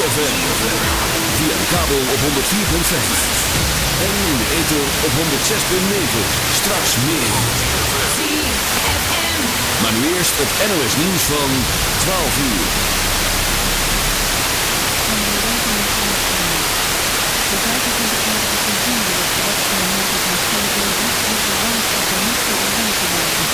ZFM. Via de kabel op 104.5. En in de ether op 106.9. Straks meer. Maar nu eerst het NOS nieuws van 12 uur. De 25 van de en de niet voor de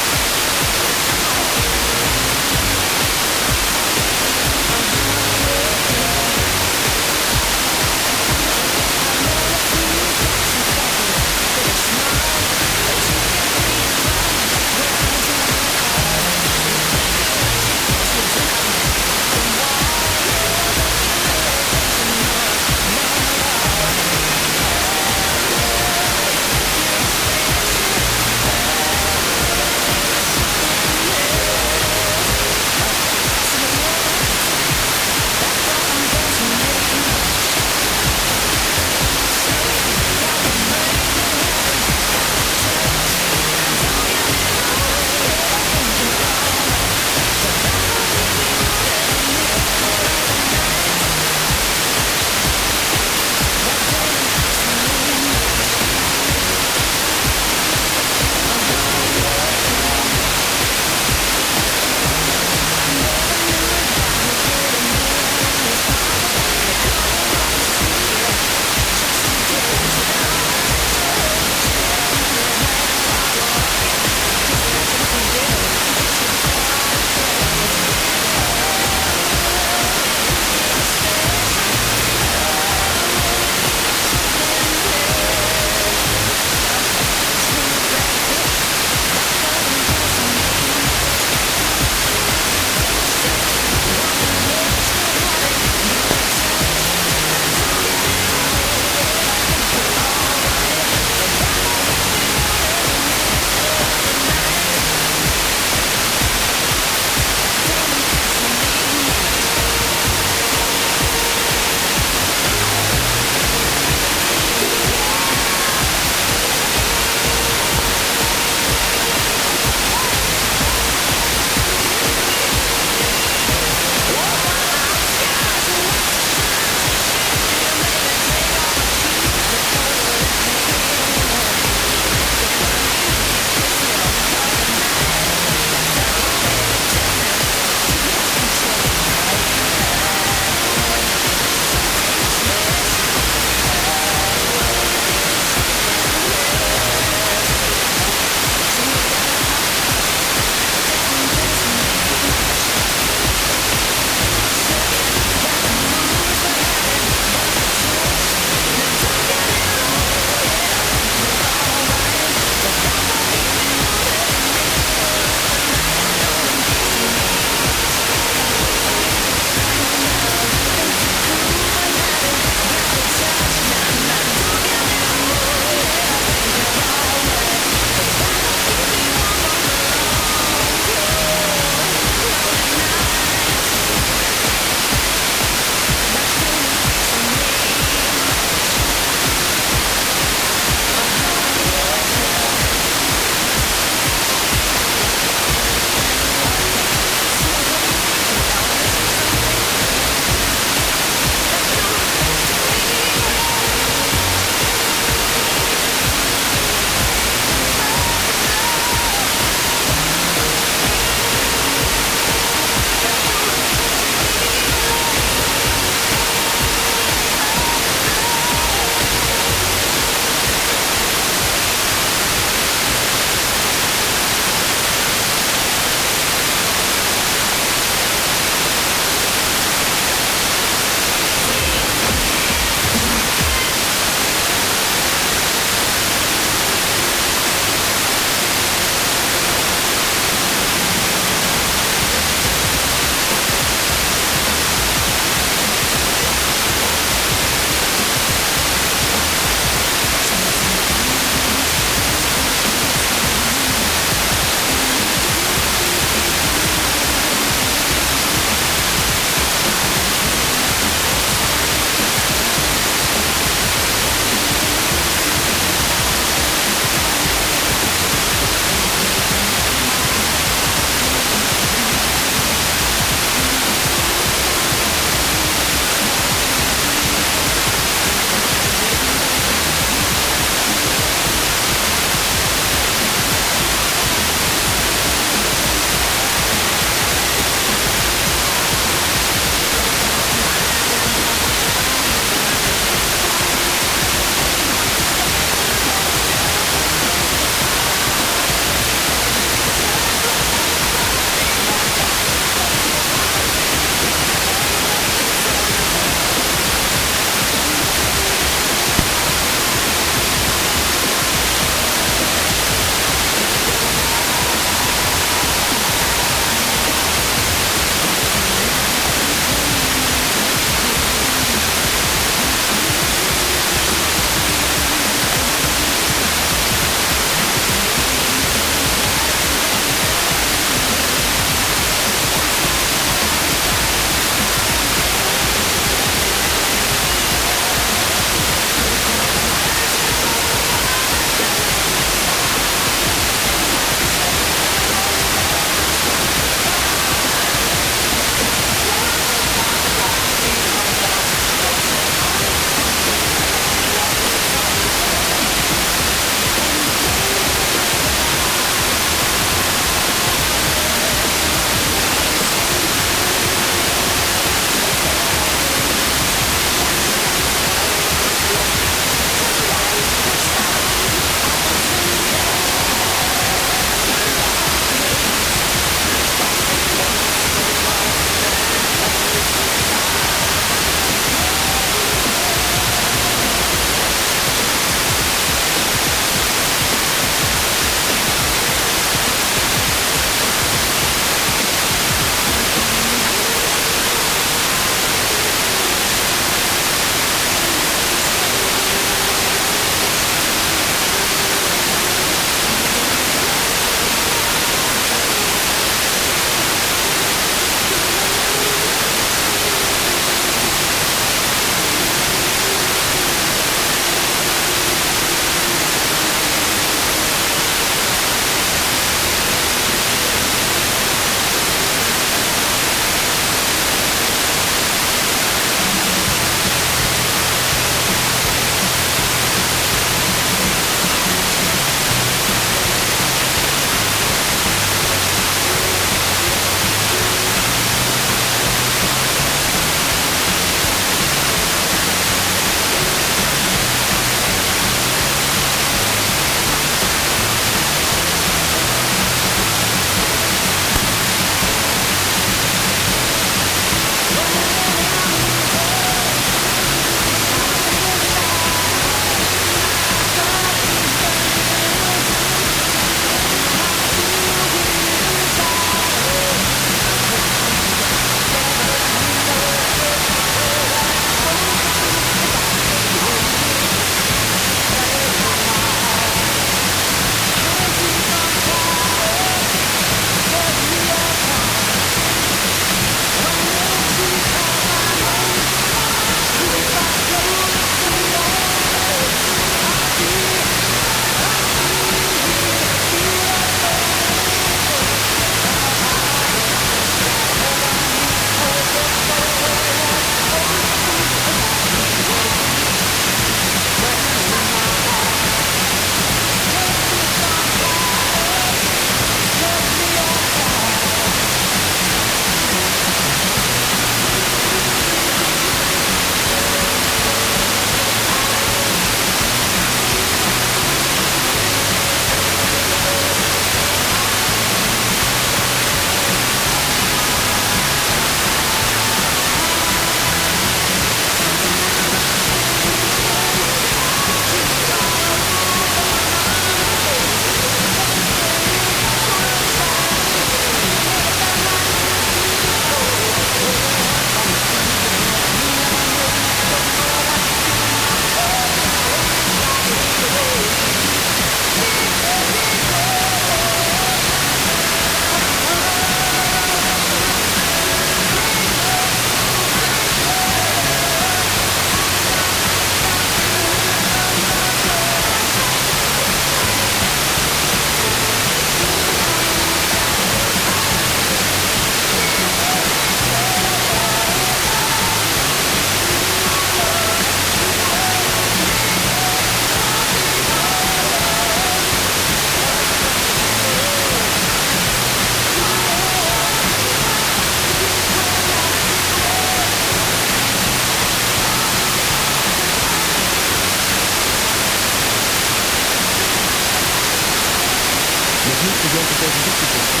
urgente televisiekosten.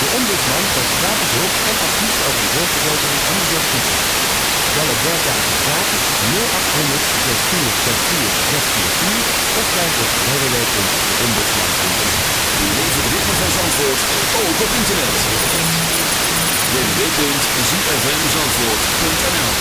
De ombudsman geeft gratis hulp en advies over de jeugdvergezing en de jeugdziekte. Bellen werkdagen gratis 0800 6464 644 of kijk op www.deombudsman.nl. Beleef het ritme van Zandvoort ook op internet. www.zfmzandvoort.nl